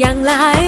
阳来。